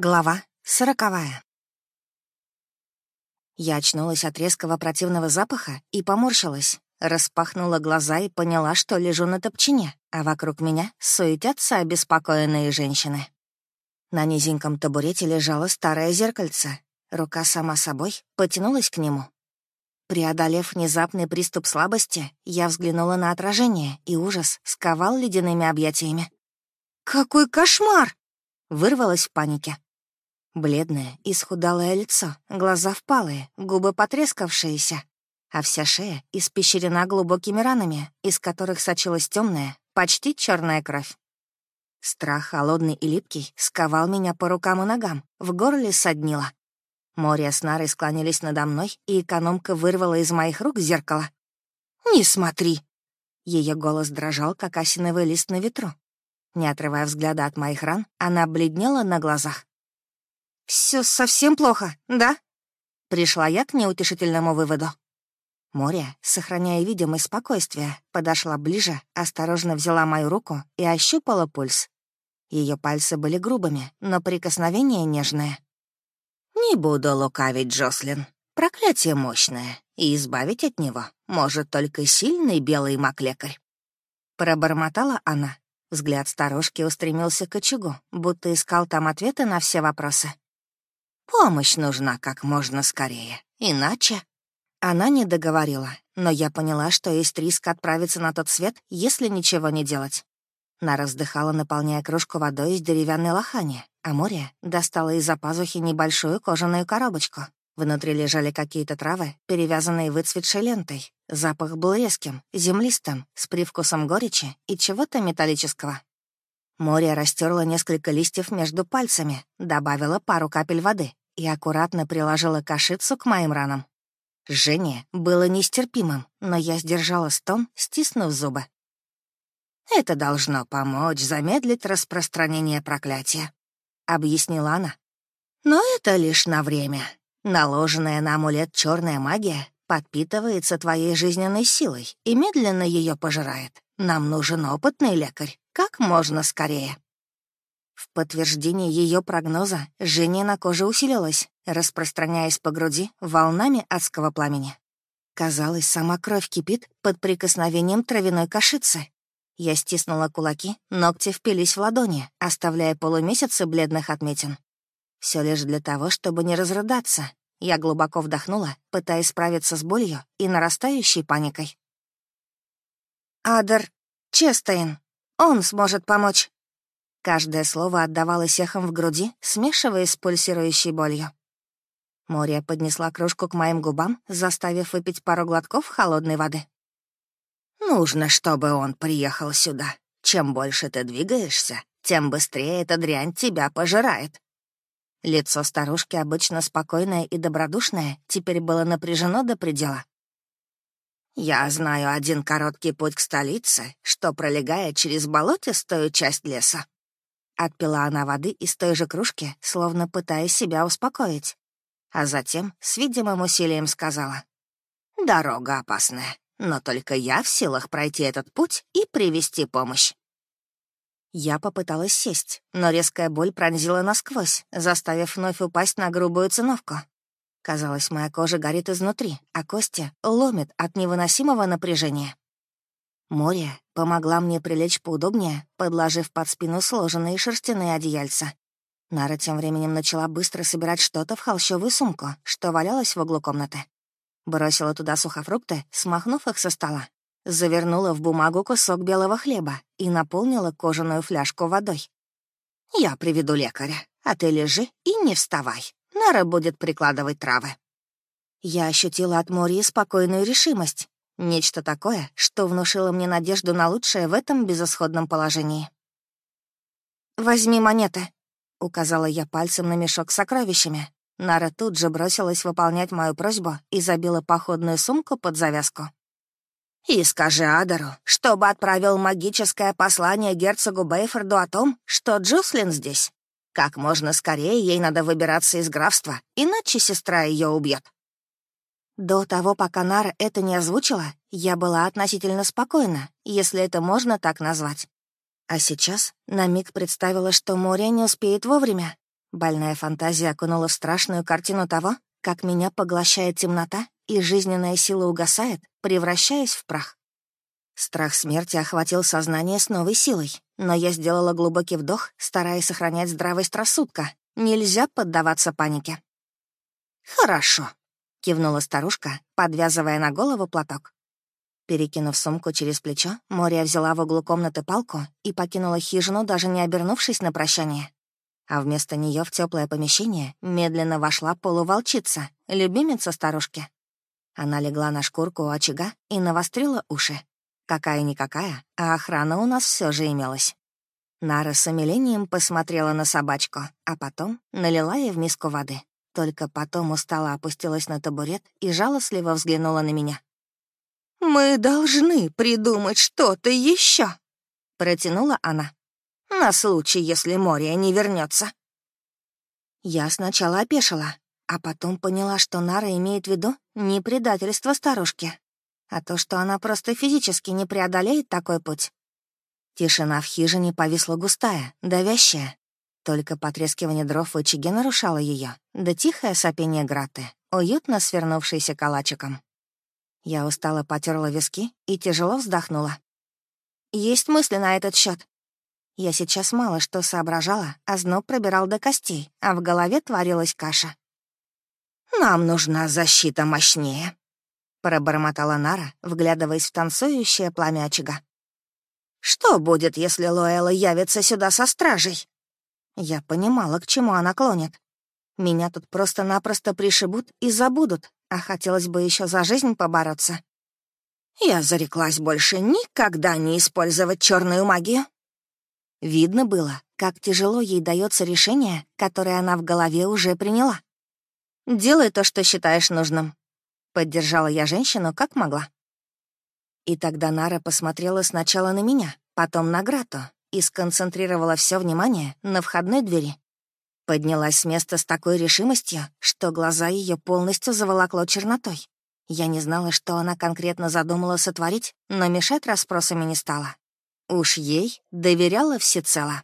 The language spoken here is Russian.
Глава сороковая. Я очнулась от резкого противного запаха и поморщилась. Распахнула глаза и поняла, что лежу на топчине, а вокруг меня суетятся обеспокоенные женщины. На низеньком табурете лежало старое зеркальце. Рука сама собой потянулась к нему. Преодолев внезапный приступ слабости, я взглянула на отражение, и ужас сковал ледяными объятиями. «Какой кошмар!» — вырвалась в панике. Бледное, исхудалое лицо, глаза впалые, губы потрескавшиеся, а вся шея испещрена глубокими ранами, из которых сочилась темная, почти черная кровь. Страх, холодный и липкий, сковал меня по рукам и ногам, в горле соднило. Море с Нарой склонились надо мной, и экономка вырвала из моих рук зеркало. «Не смотри!» Ее голос дрожал, как осиновый лист на ветру. Не отрывая взгляда от моих ран, она бледнела на глазах. Все совсем плохо, да?» Пришла я к неутешительному выводу. Море, сохраняя видимость спокойствия, подошла ближе, осторожно взяла мою руку и ощупала пульс. Ее пальцы были грубыми, но прикосновение нежное. «Не буду лукавить, Джослин. Проклятие мощное, и избавить от него может только сильный белый маг-лекарь». Пробормотала она. Взгляд старушки устремился к очагу, будто искал там ответы на все вопросы. Помощь нужна как можно скорее, иначе...» Она не договорила, но я поняла, что есть риск отправиться на тот свет, если ничего не делать. Нара вздыхала, наполняя кружку водой из деревянной лохани, а море достала из-за пазухи небольшую кожаную коробочку. Внутри лежали какие-то травы, перевязанные выцветшей лентой. Запах был резким, землистым, с привкусом горечи и чего-то металлического. Море растерла несколько листьев между пальцами, добавила пару капель воды и аккуратно приложила кашицу к моим ранам. Жжение было нестерпимым, но я сдержала стон, стиснув зубы. «Это должно помочь замедлить распространение проклятия», — объяснила она. «Но это лишь на время. Наложенная на амулет черная магия подпитывается твоей жизненной силой и медленно ее пожирает. Нам нужен опытный лекарь, как можно скорее. В подтверждение ее прогноза жжение на коже усилилось, распространяясь по груди волнами адского пламени. Казалось, сама кровь кипит под прикосновением травяной кашицы. Я стиснула кулаки, ногти впились в ладони, оставляя полумесяцы бледных отметин. Все лишь для того, чтобы не разрыдаться. Я глубоко вдохнула, пытаясь справиться с болью и нарастающей паникой. «Адер Честейн», он сможет помочь». Каждое слово отдавалось эхом в груди, смешиваясь с пульсирующей болью. Мория поднесла кружку к моим губам, заставив выпить пару глотков холодной воды. «Нужно, чтобы он приехал сюда. Чем больше ты двигаешься, тем быстрее эта дрянь тебя пожирает». Лицо старушки, обычно спокойное и добродушное, теперь было напряжено до предела. «Я знаю один короткий путь к столице, что пролегает через болотистую часть леса». Отпила она воды из той же кружки, словно пытаясь себя успокоить. А затем с видимым усилием сказала. «Дорога опасная, но только я в силах пройти этот путь и привести помощь». Я попыталась сесть, но резкая боль пронзила насквозь, заставив вновь упасть на грубую циновку. Казалось, моя кожа горит изнутри, а кости ломит от невыносимого напряжения. Море помогла мне прилечь поудобнее, подложив под спину сложенные шерстяные одеяльца. Нара тем временем начала быстро собирать что-то в холщовую сумку, что валялось в углу комнаты. Бросила туда сухофрукты, смахнув их со стола. Завернула в бумагу кусок белого хлеба и наполнила кожаную фляжку водой. «Я приведу лекаря, а ты лежи и не вставай», Нара будет прикладывать травы. Я ощутила от Мории спокойную решимость. Нечто такое, что внушило мне надежду на лучшее в этом безысходном положении. «Возьми монеты», — указала я пальцем на мешок с сокровищами. Нара тут же бросилась выполнять мою просьбу и забила походную сумку под завязку. «И скажи Адару, чтобы отправил магическое послание герцогу Бейфорду о том, что Джуслин здесь. Как можно скорее ей надо выбираться из графства, иначе сестра ее убьет. До того, пока Нара это не озвучила, я была относительно спокойна, если это можно так назвать. А сейчас на миг представила, что море не успеет вовремя. Больная фантазия окунула в страшную картину того, как меня поглощает темнота, и жизненная сила угасает, превращаясь в прах. Страх смерти охватил сознание с новой силой, но я сделала глубокий вдох, стараясь сохранять здравость рассудка. Нельзя поддаваться панике. «Хорошо», — кивнула старушка, подвязывая на голову платок. Перекинув сумку через плечо, Мория взяла в углу комнаты палку и покинула хижину, даже не обернувшись на прощание. А вместо нее в теплое помещение медленно вошла полуволчица, любимица старушки. Она легла на шкурку у очага и навострила уши. Какая-никакая, а охрана у нас все же имелась. Нара с умилением посмотрела на собачку, а потом налила ей в миску воды. Только потом устало опустилась на табурет и жалостливо взглянула на меня. «Мы должны придумать что-то еще, протянула она. «На случай, если Мория не вернется. Я сначала опешила, а потом поняла, что Нара имеет в виду не предательство старушки, а то, что она просто физически не преодолеет такой путь. Тишина в хижине повисла густая, давящая. Только потрескивание дров в очаге нарушало ее, да тихое сопение граты, уютно свернувшейся калачиком. Я устало потерла виски и тяжело вздохнула. Есть мысли на этот счет. Я сейчас мало что соображала, а зноб пробирал до костей, а в голове творилась каша. «Нам нужна защита мощнее», пробормотала Нара, вглядываясь в танцующее пламя очага. «Что будет, если Лоэла явится сюда со стражей?» Я понимала, к чему она клонит. Меня тут просто-напросто пришибут и забудут, а хотелось бы еще за жизнь побороться. Я зареклась больше никогда не использовать черную магию. Видно было, как тяжело ей дается решение, которое она в голове уже приняла. «Делай то, что считаешь нужным. Поддержала я женщину как могла. И тогда Нара посмотрела сначала на меня, потом на Грату и сконцентрировала все внимание на входной двери. Поднялась с места с такой решимостью, что глаза ее полностью заволокло чернотой. Я не знала, что она конкретно задумала сотворить, но мешать расспросами не стала. Уж ей доверяла всецело.